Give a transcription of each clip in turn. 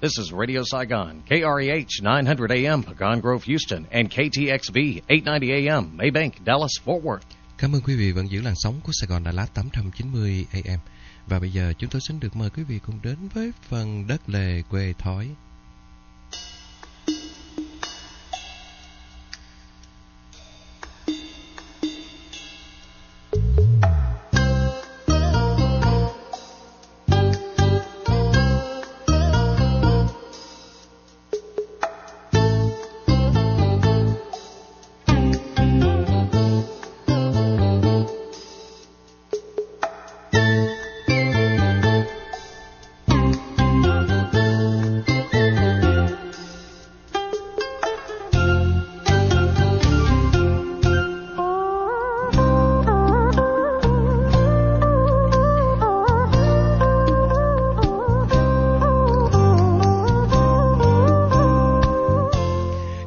This is Radio Saigon, KREH 900 AM, Pecan Grove, Houston, and KTXV 890 AM, Maybank, Dallas, Fort Worth. Cảm ơn quý vị vẫn giữ làn sóng của Sài Gòn Đà Lạt 890 AM. Và bây giờ chúng tôi xin được mời quý vị cùng đến với phần đất lề quê thói.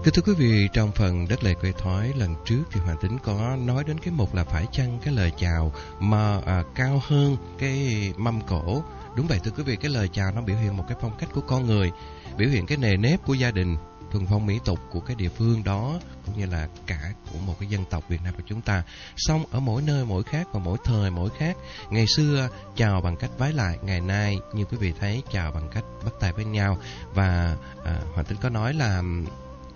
Kính thưa quý vị, trong phần đất lệ quê thói lần trước thì Hoàng Tính có nói đến cái mục là phải chăng cái lời chào mà à, cao hơn cái mâm cổ. Đúng vậy thưa quý vị, cái lời chào nó biểu hiện một cái phong cách của con người, biểu hiện cái nề nếp của gia đình, thuần phong mỹ tục của cái địa phương đó cũng như là cả của một cái dân tộc Việt Nam của chúng ta. Xong ở mỗi nơi mỗi khác và mỗi thời mỗi khác. Ngày xưa chào bằng cách vái lại, ngày nay như quý vị thấy chào bằng cách bắt tay với nhau và à, Hoàng Tính có nói là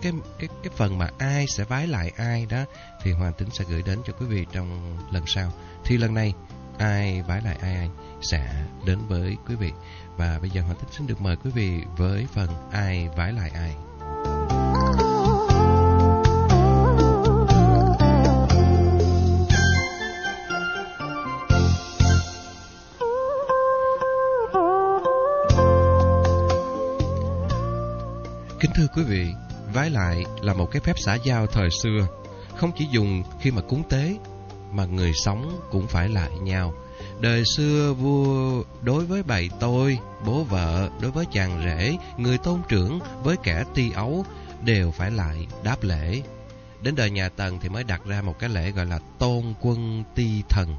cái cái cái phần mà ai sẽ vái lại ai đó thì Hoàng Tính sẽ gửi đến cho quý vị trong lần sau. Thì lần này ai vái lại ai, ai sẽ đến với quý vị. Và bây giờ Hoàng Tính xin được mời quý vị với phần ai vái lại ai. Kính thưa quý vị, vái lại là một cái phép xã giao thời xưa, không chỉ dùng khi mà cúng tế, mà người sống cũng phải lại nhau. Đời xưa vua đối với bầy tôi, bố vợ đối với chàng rể, người tôn trưởng với kẻ ti ấu đều phải lại đáp lễ. Đến đời nhà Tần thì mới đặt ra một cái lễ gọi là tôn quân ti thần.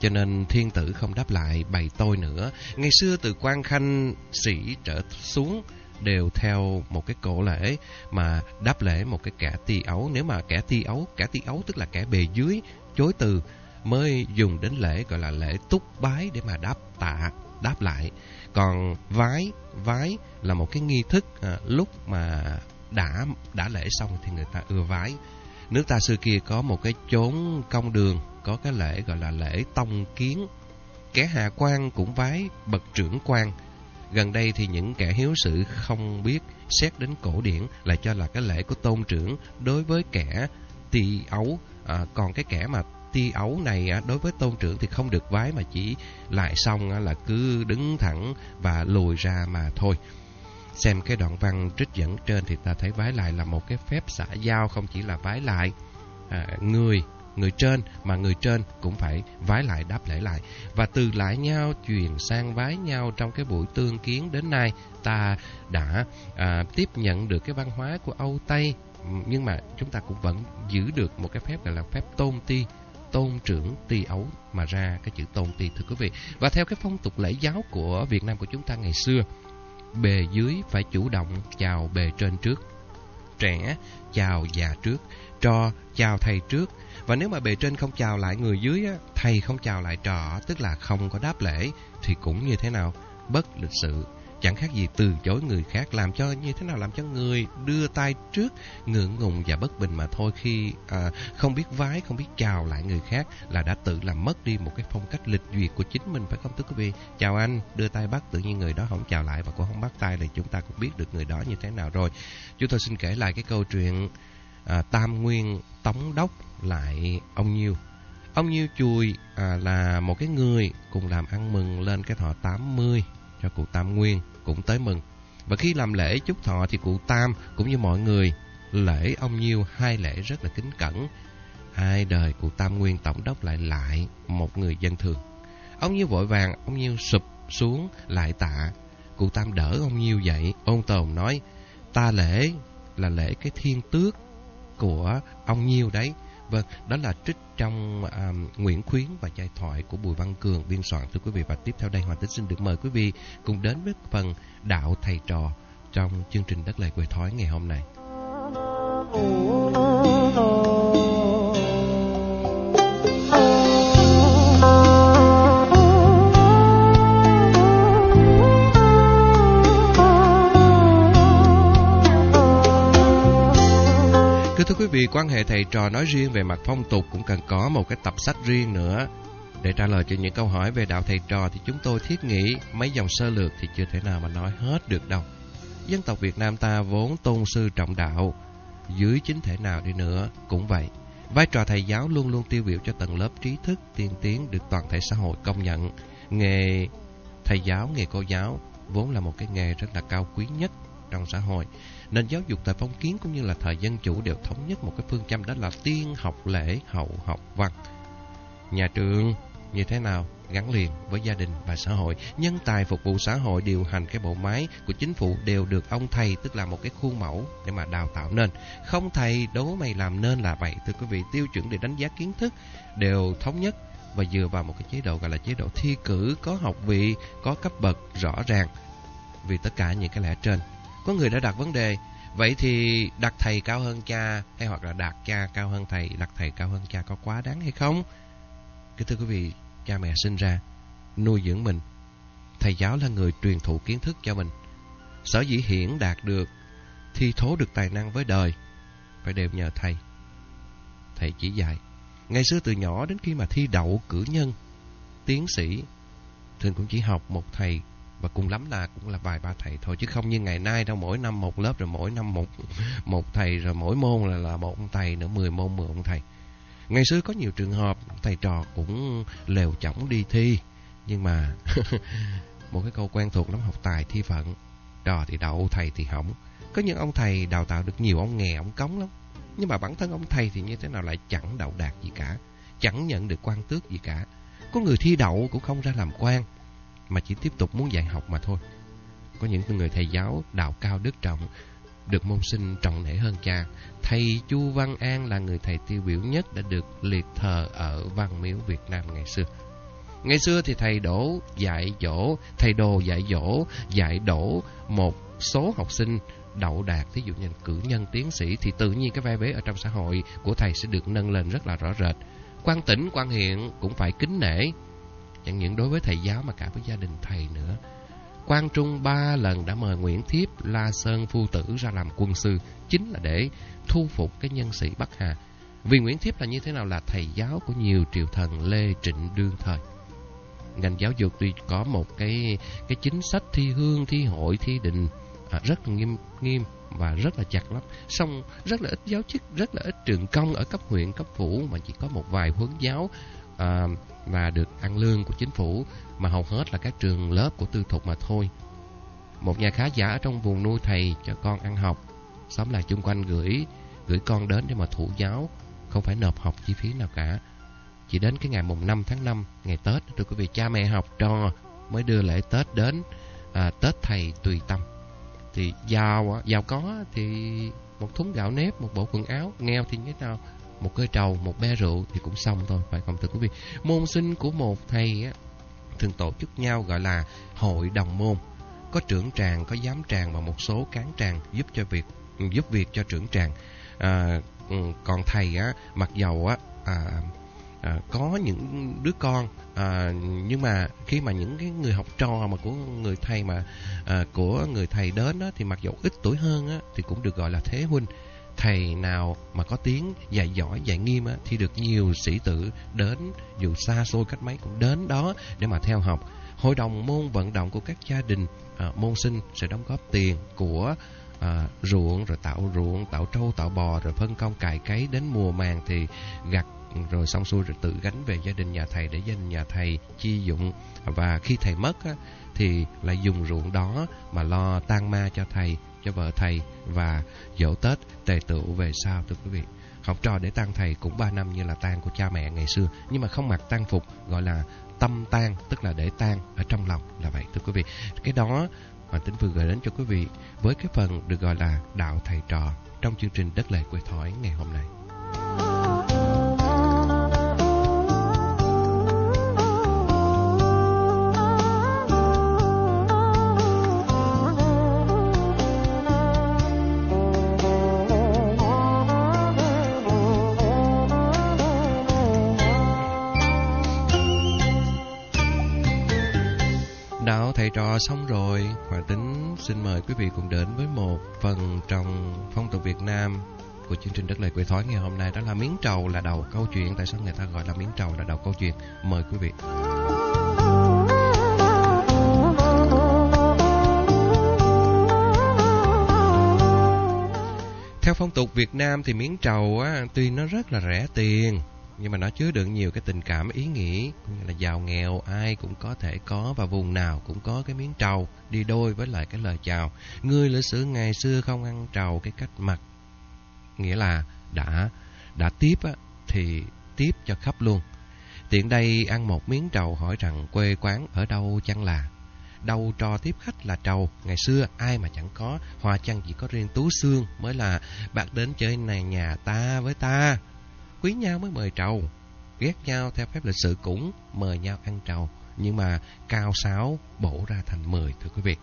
Cho nên thiên tử không đáp lại bày tôi nữa. Ngày xưa từ quan khanh sĩ trở xuống đều theo một cái cổ lễ mà đáp lễ một cái kẻ ti ấu. Nếu mà kẻ ti ấu, kẻ ti ấu tức là kẻ bề dưới, chối từ mới dùng đến lễ gọi là lễ túc bái để mà đáp tạ, đáp lại. Còn vái, vái là một cái nghi thức à, lúc mà đã đã lễ xong thì người ta ưa vái. Nước ta xưa kia có một cái chốn công đường có cái lễ gọi là lễ tông kiến. Kẻ hạ quan cũng vái bậc trưởng quan. Gần đây thì những kẻ hiếu sự không biết xét đến cổ điển là cho là cái lễ của tôn trưởng đối với kẻ ti ấu. À, còn cái kẻ mà ti ấu này à, đối với tôn trưởng thì không được vái mà chỉ lại xong à, là cứ đứng thẳng và lùi ra mà thôi. Xem cái đoạn văn trích dẫn trên thì ta thấy vái lại là một cái phép xã giao không chỉ là vái lại à, người người trên mà người trên cũng phải vái lại đáp lễ lại. Và từ lại nhau truyền sang vái nhau trong cái buổi tương kiến đến nay ta đã à, tiếp nhận được cái văn hóa của Âu Tây. Nhưng mà chúng ta cũng vẫn giữ được một cái phép gọi là phép tôn ti tôn trưởng ti ấu mà ra cái chữ tôn ti thưa quý vị. Và theo cái phong tục lễ giáo của Việt Nam của chúng ta ngày xưa bề dưới phải chủ động chào bề trên trước trẻ chào già trước trò chào thầy trước. Và nếu mà bề trên không chào lại người dưới á, thầy không chào lại trò tức là không có đáp lễ thì cũng như thế nào? Bất lịch sự. Chẳng khác gì từ chối người khác làm cho như thế nào? Làm cho người đưa tay trước ngượng ngùng và bất bình mà thôi khi à, không biết vái không biết chào lại người khác là đã tự làm mất đi một cái phong cách lịch duyệt của chính mình phải không thưa quý vị? Chào anh đưa tay bắt tự nhiên người đó không chào lại và cũng không bắt tay thì chúng ta cũng biết được người đó như thế nào rồi. Chúng tôi xin kể lại cái câu chuyện à, tam nguyên tống đốc lại ông nhiêu ông nhiêu chùi à, là một cái người cùng làm ăn mừng lên cái thọ 80 cho cụ tam nguyên cũng tới mừng. Và khi làm lễ chúc thọ thì cụ Tam cũng như mọi người lễ ông Nhiêu hai lễ rất là kính cẩn. Hai đời cụ Tam Nguyên tổng đốc lại lại một người dân thường. Ông Nhiêu vội vàng, ông Nhiêu sụp xuống lại tạ. Cụ Tam đỡ ông Nhiêu dậy, ôn tồn nói, ta lễ là lễ cái thiên tước của ông Nhiêu đấy. Vâng, đó là trích trong um, Nguyễn Khuyến và giai thoại của Bùi Văn Cường biên soạn thưa quý vị và tiếp theo đây Hoàng Tính xin được mời quý vị cùng đến với phần đạo thầy trò trong chương trình đất lệ quê thói ngày hôm nay. Thưa quý vị, quan hệ thầy trò nói riêng về mặt phong tục cũng cần có một cái tập sách riêng nữa. Để trả lời cho những câu hỏi về đạo thầy trò thì chúng tôi thiết nghĩ mấy dòng sơ lược thì chưa thể nào mà nói hết được đâu. Dân tộc Việt Nam ta vốn tôn sư trọng đạo, dưới chính thể nào đi nữa cũng vậy. Vai trò thầy giáo luôn luôn tiêu biểu cho tầng lớp trí thức tiên tiến được toàn thể xã hội công nhận. Nghề thầy giáo, nghề cô giáo vốn là một cái nghề rất là cao quý nhất trong xã hội. Nền giáo dục tại phong kiến cũng như là thời dân chủ đều thống nhất một cái phương châm đó là tiên học lễ, hậu học văn. Nhà trường như thế nào gắn liền với gia đình và xã hội. Nhân tài phục vụ xã hội điều hành cái bộ máy của chính phủ đều được ông thầy tức là một cái khuôn mẫu để mà đào tạo nên. Không thầy đố mày làm nên là vậy. Thưa quý vị, tiêu chuẩn để đánh giá kiến thức đều thống nhất và dựa vào một cái chế độ gọi là chế độ thi cử có học vị, có cấp bậc rõ ràng. Vì tất cả những cái lẽ trên có người đã đặt vấn đề. Vậy thì đặt thầy cao hơn cha Hay hoặc là đặt cha cao hơn thầy, Đặt thầy cao hơn cha có quá đáng hay không? Kính thưa quý vị, Cha mẹ sinh ra, Nuôi dưỡng mình. Thầy giáo là người truyền thụ kiến thức cho mình. Sở dĩ hiển đạt được, Thi thố được tài năng với đời, Phải đều nhờ thầy. Thầy chỉ dạy Ngày xưa từ nhỏ đến khi mà thi đậu cử nhân, Tiến sĩ, Thường cũng chỉ học một thầy và cùng lắm là cũng là vài ba thầy thôi, chứ không như ngày nay đâu, mỗi năm một lớp rồi mỗi năm một một thầy rồi mỗi môn là là một ông thầy nữa, mười môn, mười ông thầy. Ngày xưa có nhiều trường hợp, thầy trò cũng lều chỏng đi thi, nhưng mà một cái câu quen thuộc lắm, học tài thi phận. Trò thì đậu, thầy thì hỏng. Có những ông thầy đào tạo được nhiều ông nghè ông cống lắm. Nhưng mà bản thân ông thầy thì như thế nào lại chẳng đậu đạt gì cả, chẳng nhận được quan tước gì cả. Có người thi đậu cũng không ra làm quan mà chỉ tiếp tục muốn dạy học mà thôi. Có những người thầy giáo đạo cao đức trọng, được môn sinh trọng nể hơn cha. Thầy Chu Văn An là người thầy tiêu biểu nhất đã được liệt thờ ở Văn Miếu Việt Nam ngày xưa. Ngày xưa thì thầy đổ dạy dỗ, thầy đồ dạy dỗ, dạy đổ một số học sinh đậu đạt, thí dụ như cử nhân tiến sĩ thì tự nhiên cái vai vế ở trong xã hội của thầy sẽ được nâng lên rất là rõ rệt. Quan tỉnh, quan hiện cũng phải kính nể, Chẳng những đối với thầy giáo mà cả với gia đình thầy nữa. Quang Trung ba lần đã mời Nguyễn Thiếp, La Sơn Phu Tử ra làm quân sư Chính là để thu phục cái nhân sĩ Bắc Hà. Vì Nguyễn Thiếp là như thế nào là thầy giáo của nhiều triều thần Lê Trịnh đương thời. Ngành giáo dục tuy có một cái cái chính sách thi hương, thi hội, thi định à, rất là nghiêm nghiêm và rất là chặt lắm. Xong rất là ít giáo chức, rất là ít trường công ở cấp huyện, cấp phủ mà chỉ có một vài huấn giáo à, và được ăn lương của chính phủ mà hầu hết là các trường lớp của tư thục mà thôi. Một nhà khá giả ở trong vùng nuôi thầy cho con ăn học, xóm là chung quanh gửi gửi con đến để mà thủ giáo, không phải nộp học chi phí nào cả. Chỉ đến cái ngày mùng 5 tháng 5, ngày Tết, rồi quý vị cha mẹ học trò mới đưa lễ Tết đến, à, Tết thầy tùy tâm. Thì giàu giàu có thì một thúng gạo nếp, một bộ quần áo, nghèo thì như thế nào? Một cây trầu, một be rượu thì cũng xong thôi, phải không thưa quý vị? Môn sinh của một thầy á, thường tổ chức nhau gọi là hội đồng môn. Có trưởng tràng, có giám tràng và một số cán tràng giúp cho việc giúp việc cho trưởng tràng. À, ừ, còn thầy á, mặc dầu á, à, à, có những đứa con à, nhưng mà khi mà những cái người học trò mà của người thầy mà à, của người thầy đến á, thì mặc dầu ít tuổi hơn á, thì cũng được gọi là thế huynh thầy nào mà có tiếng dạy giỏi dạy nghiêm á, thì được nhiều sĩ tử đến dù xa xôi cách mấy cũng đến đó để mà theo học. Hội đồng môn vận động của các gia đình à, môn sinh sẽ đóng góp tiền của à, ruộng rồi tạo ruộng tạo trâu tạo bò rồi phân công cày cấy đến mùa màng thì gặt rồi xong xuôi rồi tự gánh về gia đình nhà thầy để gia đình nhà thầy chi dụng. Và khi thầy mất á, thì lại dùng ruộng đó mà lo tang ma cho thầy cho vợ thầy và dỗ Tết tề tựu về sau thưa quý vị. Học trò để tang thầy cũng 3 năm như là tang của cha mẹ ngày xưa, nhưng mà không mặc tang phục gọi là tâm tang, tức là để tang ở trong lòng là vậy thưa quý vị. Cái đó mà tính vừa gửi đến cho quý vị với cái phần được gọi là đạo thầy trò trong chương trình đất lệ quê thói ngày hôm nay. Đạo thầy trò xong rồi, Hoàng Tính xin mời quý vị cùng đến với một phần trong phong tục Việt Nam của chương trình Đất Lời Quê Thói ngày hôm nay đó là miếng trầu là đầu câu chuyện. Tại sao người ta gọi là miếng trầu là đầu câu chuyện? Mời quý vị. Theo phong tục Việt Nam thì miếng trầu á, tuy nó rất là rẻ tiền nhưng mà nó chứa đựng nhiều cái tình cảm ý nghĩa cũng như là giàu nghèo ai cũng có thể có và vùng nào cũng có cái miếng trầu đi đôi với lại cái lời chào. Người lịch sử ngày xưa không ăn trầu cái cách mặt. Nghĩa là đã đã tiếp á, thì tiếp cho khắp luôn. Tiện đây ăn một miếng trầu hỏi rằng quê quán ở đâu chăng là? Đâu trò tiếp khách là trầu. Ngày xưa ai mà chẳng có hòa chăng chỉ có riêng tú xương mới là. Bạc đến chơi này nhà ta với ta quý nhau mới mời trầu. Ghét nhau theo phép lịch sự cũng mời nhau ăn trầu. Nhưng mà cao sáu bổ ra thành mười thưa quý vị.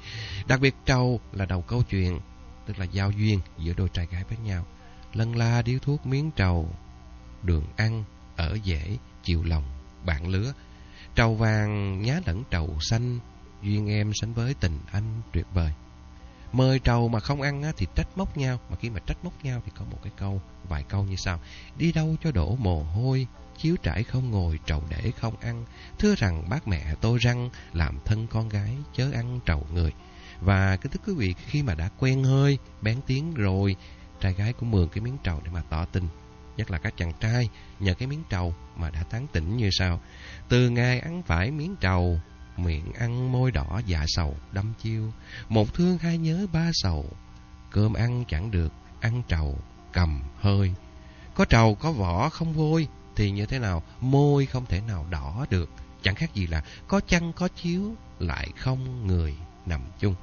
Đặc biệt trầu là đầu câu chuyện, tức là giao duyên giữa đôi trai gái với nhau. Lân la điếu thuốc miếng trầu, đường ăn ở dễ chiều lòng bạn lứa. Trầu vàng nhá lẫn trầu xanh, duyên em sánh với tình anh tuyệt vời. Mời trầu mà không ăn thì trách móc nhau, Mà khi mà trách móc nhau thì có một cái câu, Vài câu như sau. Đi đâu cho đổ mồ hôi, Chiếu trải không ngồi, trầu để không ăn. Thưa rằng bác mẹ tôi răng, Làm thân con gái, chớ ăn trầu người. Và cái thưa quý vị, Khi mà đã quen hơi, Bén tiếng rồi, Trai gái cũng mượn cái miếng trầu để mà tỏ tình. Nhất là các chàng trai, Nhờ cái miếng trầu mà đã tán tỉnh như sau. Từ ngày ăn phải miếng trầu miệng ăn môi đỏ dạ sầu đâm chiêu. Một thương hai nhớ ba sầu. Cơm ăn chẳng được, ăn trầu, cầm hơi. Có trầu, có vỏ, không vôi, thì như thế nào? Môi không thể nào đỏ được. Chẳng khác gì là có chăn, có chiếu, lại không người nằm chung.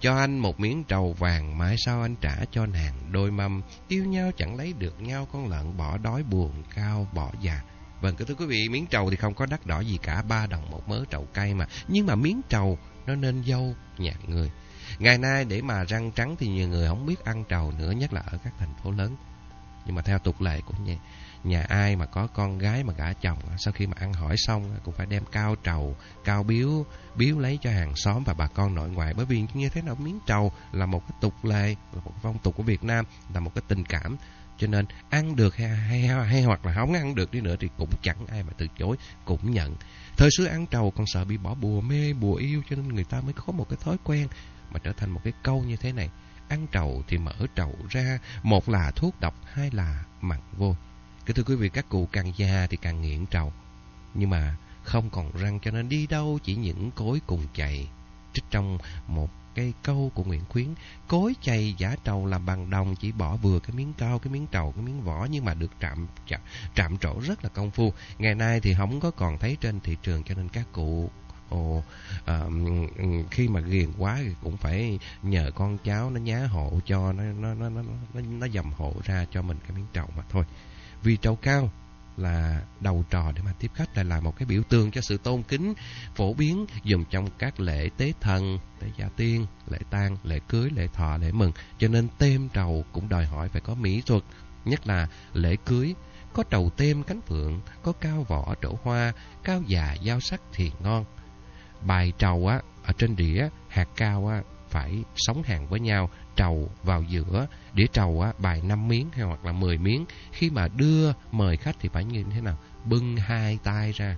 Cho anh một miếng trầu vàng mãi sau anh trả cho nàng đôi mâm. Yêu nhau chẳng lấy được nhau, con lợn bỏ đói buồn, cao bỏ già. Vâng, thưa quý vị, miếng trầu thì không có đắt đỏ gì cả, ba đồng một mớ trầu cay mà. Nhưng mà miếng trầu nó nên dâu nhạt người. Ngày nay để mà răng trắng thì nhiều người không biết ăn trầu nữa, nhất là ở các thành phố lớn. Nhưng mà theo tục lệ của nhà, nhà ai mà có con gái mà gả chồng, sau khi mà ăn hỏi xong cũng phải đem cao trầu, cao biếu, biếu lấy cho hàng xóm và bà con nội ngoại. Bởi vì như thế nào miếng trầu là một cái tục lệ, là một phong tục của Việt Nam, là một cái tình cảm cho nên ăn được hay, hay, hay hoặc là không ăn được đi nữa thì cũng chẳng ai mà từ chối, cũng nhận. Thời xưa ăn trầu còn sợ bị bỏ bùa mê, bùa yêu cho nên người ta mới có một cái thói quen mà trở thành một cái câu như thế này. Ăn trầu thì mở trầu ra, một là thuốc độc, hai là mặn vô. Cái thưa quý vị, các cụ càng già thì càng nghiện trầu. Nhưng mà không còn răng cho nên đi đâu chỉ những cối cùng chạy. Trích trong một cây câu của Nguyễn Khuyến cối chày giả trầu làm bằng đồng chỉ bỏ vừa cái miếng cao cái miếng trầu cái miếng vỏ nhưng mà được trạm chạm, trạm trổ rất là công phu. Ngày nay thì không có còn thấy trên thị trường cho nên các cụ Ồ, à, khi mà ghiền quá thì cũng phải nhờ con cháu nó nhá hộ cho nó nó nó nó nó, nó dầm hộ ra cho mình cái miếng trầu mà thôi. Vì trầu cao là đầu trò để mà tiếp khách lại là một cái biểu tượng cho sự tôn kính phổ biến dùng trong các lễ tế thần, lễ gia tiên, lễ tang, lễ cưới, lễ thọ, lễ mừng. Cho nên tem trầu cũng đòi hỏi phải có mỹ thuật, nhất là lễ cưới có trầu tem cánh phượng, có cao vỏ trổ hoa, cao già dao sắc thì ngon. Bài trầu á ở trên đĩa hạt cao á phải sống hàng với nhau, trầu vào giữa, đĩa trầu á, bài 5 miếng hay hoặc là 10 miếng. Khi mà đưa mời khách thì phải như thế nào? Bưng hai tay ra.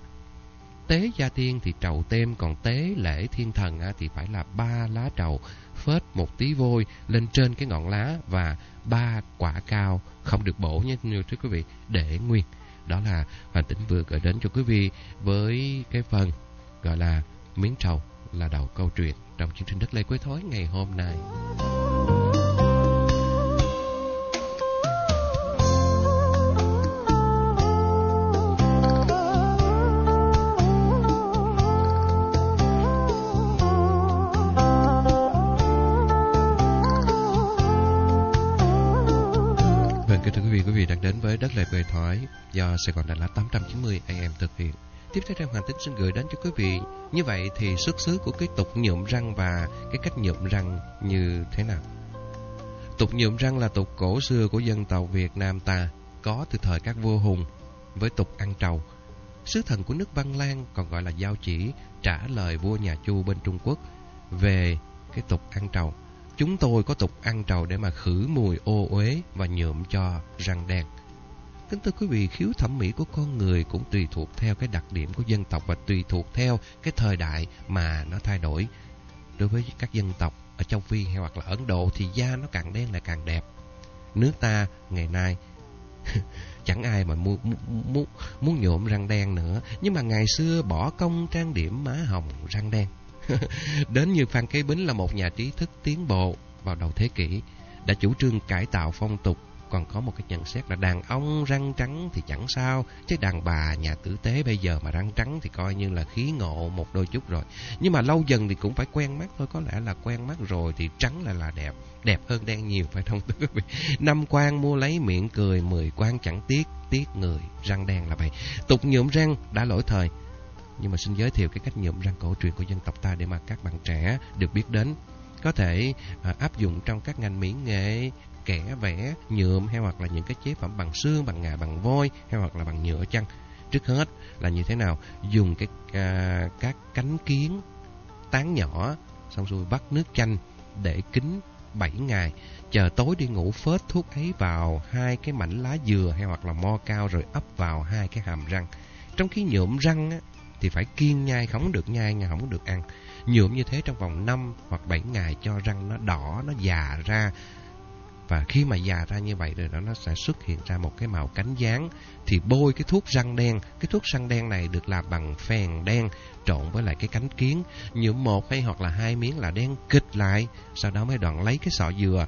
Tế gia tiên thì trầu tem, còn tế lễ thiên thần á, thì phải là ba lá trầu, phết một tí vôi lên trên cái ngọn lá và ba quả cao, không được bổ nhé như thưa quý vị, để nguyên. Đó là Hoàng Tĩnh vừa gửi đến cho quý vị với cái phần gọi là miếng trầu là đầu câu chuyện trong chương trình Đất Lê Quế Thói ngày hôm nay. Vâng, kính thưa quý vị, quý vị đang đến với Đất Lệ Quê Thoại do Sài Gòn Đà Lạt 890 AM thực hiện. Tiếp theo trang hoàn tính xin gửi đến cho quý vị. Như vậy thì xuất xứ của cái tục nhuộm răng và cái cách nhuộm răng như thế nào? Tục nhuộm răng là tục cổ xưa của dân tộc Việt Nam ta, có từ thời các vua hùng với tục ăn trầu. sứ thần của nước Văn Lan còn gọi là giao chỉ trả lời vua nhà Chu bên Trung Quốc về cái tục ăn trầu. Chúng tôi có tục ăn trầu để mà khử mùi ô uế và nhuộm cho răng đen. Kính thưa quý vị, khiếu thẩm mỹ của con người cũng tùy thuộc theo cái đặc điểm của dân tộc và tùy thuộc theo cái thời đại mà nó thay đổi. Đối với các dân tộc ở châu Phi hay hoặc là Ấn Độ thì da nó càng đen là càng đẹp. Nước ta ngày nay chẳng ai mà muốn, muốn, muốn nhuộm răng đen nữa. Nhưng mà ngày xưa bỏ công trang điểm má hồng răng đen. Đến như Phan Kế Bính là một nhà trí thức tiến bộ vào đầu thế kỷ, đã chủ trương cải tạo phong tục còn có một cái nhận xét là đàn ông răng trắng thì chẳng sao chứ đàn bà nhà tử tế bây giờ mà răng trắng thì coi như là khí ngộ một đôi chút rồi. Nhưng mà lâu dần thì cũng phải quen mắt thôi có lẽ là quen mắt rồi thì trắng là là đẹp đẹp hơn đen nhiều phải không quý vị? Năm quan mua lấy miệng cười mười quan chẳng tiếc tiếc người răng đen là vậy. Tục nhuộm răng đã lỗi thời. Nhưng mà xin giới thiệu cái cách nhuộm răng cổ truyền của dân tộc ta để mà các bạn trẻ được biết đến. Có thể à, áp dụng trong các ngành mỹ nghệ kẻ vẽ nhuộm hay hoặc là những cái chế phẩm bằng xương bằng ngà bằng vôi hay hoặc là bằng nhựa chăng? Trước hết là như thế nào? Dùng cái à, các cánh kiến tán nhỏ xong rồi bắt nước chanh để kín 7 ngày. Chờ tối đi ngủ phết thuốc ấy vào hai cái mảnh lá dừa hay hoặc là mo cao rồi ấp vào hai cái hàm răng. Trong khi nhuộm răng á, thì phải kiên nhai không được nhai không được ăn. Nhuộm như thế trong vòng 5 hoặc 7 ngày cho răng nó đỏ nó già ra và khi mà già ra như vậy rồi đó, nó sẽ xuất hiện ra một cái màu cánh dáng thì bôi cái thuốc răng đen. Cái thuốc răng đen này được làm bằng phèn đen trộn với lại cái cánh kiến. Nhuộm một hay hoặc là hai miếng là đen kịch lại. Sau đó mới đoạn lấy cái sọ dừa.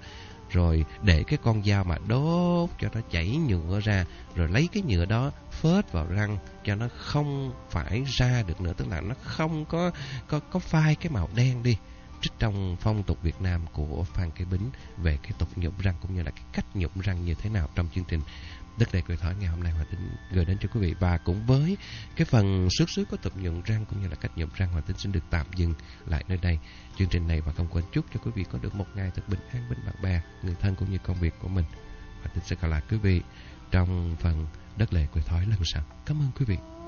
Rồi để cái con dao mà đốt cho nó chảy nhựa ra. Rồi lấy cái nhựa đó phết vào răng cho nó không phải ra được nữa. Tức là nó không có có có phai cái màu đen đi trích trong phong tục Việt Nam của Phan Kế Bính về cái tục nhuộm răng cũng như là cái cách nhuộm răng như thế nào trong chương trình Đất đầy cười thỏi ngày hôm nay Hòa Tính gửi đến cho quý vị và cũng với cái phần xuất xứ có tục nhuộm răng cũng như là cách nhuộm răng, Hòa Tính xin được tạm dừng lại nơi đây. Chương trình này và không quên chúc cho quý vị có được một ngày thật bình an bên bạn bè, người thân cũng như công việc của mình. Hòa Tính sẽ gặp lại quý vị trong phần đất lệ cười thói lần sau. Cảm ơn quý vị.